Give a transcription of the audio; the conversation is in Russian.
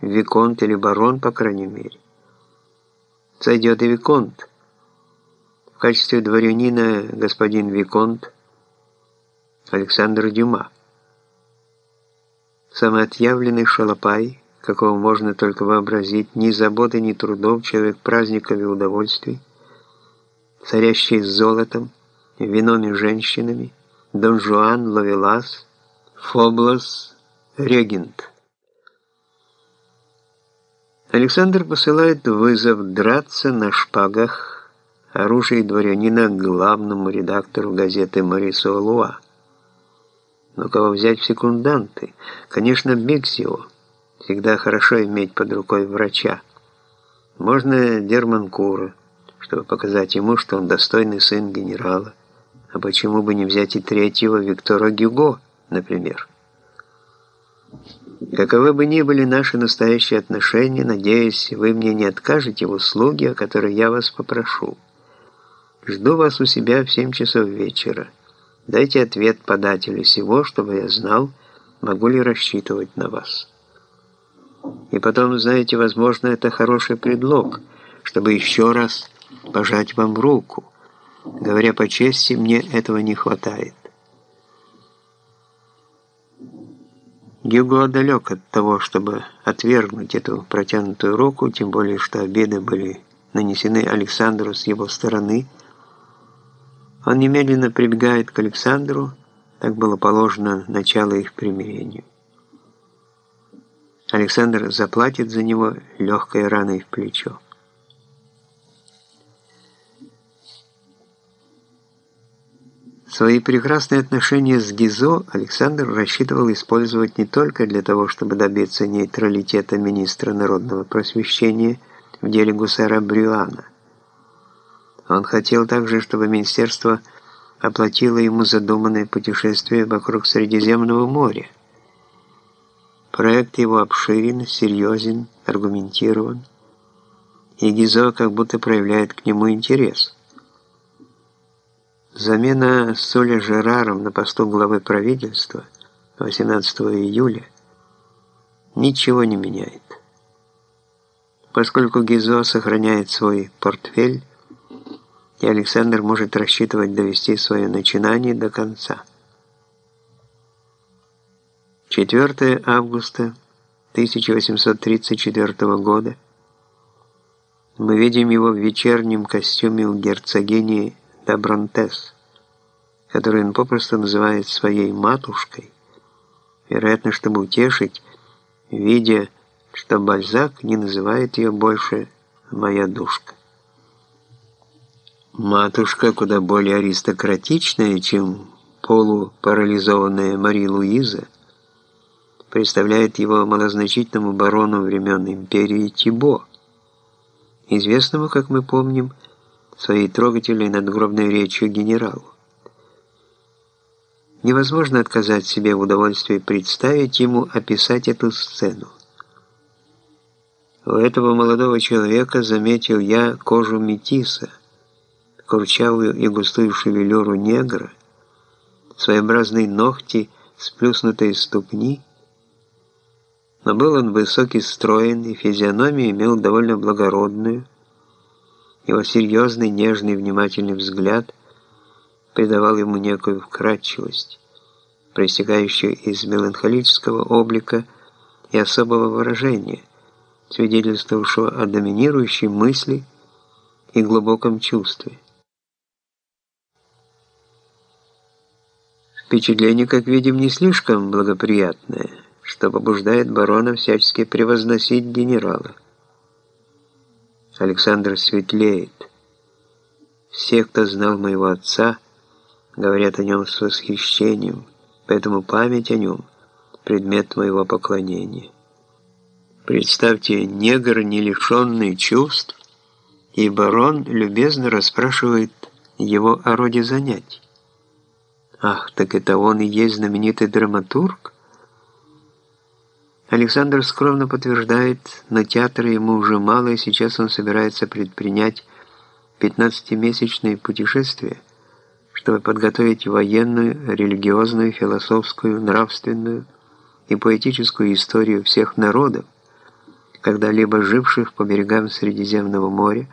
Виконт или барон, по крайней мере. Сойдет и Виконт. В качестве дворянина господин Виконт Александр Дюма. Самый отъявленный шалопай, какого можно только вообразить, ни заботы, ни трудов, человек праздников и удовольствий, царящий с золотом, вином и женщинами, Дон Жуан, Лавелас, Фоблос, Регент. Александр посылает вызов драться на шпагах оружие дворянина главному редактору газеты Марисо Луа. Но кого взять в секунданты? Конечно, Биксио. Всегда хорошо иметь под рукой врача. Можно Дерманкура, чтобы показать ему, что он достойный сын генерала. А почему бы не взять и третьего Виктора Гюго, например? Каковы бы ни были наши настоящие отношения, надеюсь, вы мне не откажете в услуге, о которой я вас попрошу. Жду вас у себя в 7 часов вечера. Дайте ответ подателю всего, чтобы я знал, могу ли рассчитывать на вас. И потом, знаете, возможно, это хороший предлог, чтобы еще раз пожать вам руку. Говоря по чести, мне этого не хватает. Гюго далек от того, чтобы отвергнуть эту протянутую руку, тем более, что обиды были нанесены Александру с его стороны. Он немедленно прибегает к Александру, так было положено начало их примирению. Александр заплатит за него легкой раной в плечо. Свои прекрасные отношения с Гизо Александр рассчитывал использовать не только для того, чтобы добиться нейтралитета министра народного просвещения в деле гусара Брюана. Он хотел также, чтобы министерство оплатило ему задуманное путешествие вокруг Средиземного моря. Проект его обширен, серьезен, аргументирован, и Гизо как будто проявляет к нему интерес – Замена Соля Жераром на посту главы правительства 18 июля ничего не меняет. Поскольку Гизо сохраняет свой портфель, и Александр может рассчитывать довести свое начинание до конца. 4 августа 1834 года мы видим его в вечернем костюме у герцогини Добронтес, которую он попросту называет своей матушкой, вероятно, чтобы утешить, видя, что Бальзак не называет ее больше «моя душка». Матушка куда более аристократичная, чем полупарализованная Мари Луиза, представляет его малозначительному барону времен империи Тибо, известному, как мы помним, своей трогательной надгробной речью генералу. Невозможно отказать себе в удовольствии представить ему описать эту сцену. У этого молодого человека заметил я кожу метиса, курчавую и густую шевелюру негра, своеобразные ногти, сплюснутые ступни, но был он высокий, строен, и физиономию имел довольно благородную, его серьезный, нежный, внимательный взгляд придавал ему некую вкрадчивость, проистекающую из меланхолического облика и особого выражения, свидетельствовавшего о доминирующей мысли и глубоком чувстве. Впечатление, как видим, не слишком благоприятное, что побуждает барона всячески превозносить генерала. Александр светлеет. Все, кто знал моего отца, говорят о нем с восхищением, поэтому память о нем – предмет моего поклонения. Представьте, негр, не лишенный чувств, и барон любезно расспрашивает его о роде занятий. Ах, так это он и есть знаменитый драматург? Александр скромно подтверждает, но театра ему уже мало, и сейчас он собирается предпринять 15-месячное путешествие, чтобы подготовить военную, религиозную, философскую, нравственную и поэтическую историю всех народов, когда-либо живших по берегам Средиземного моря,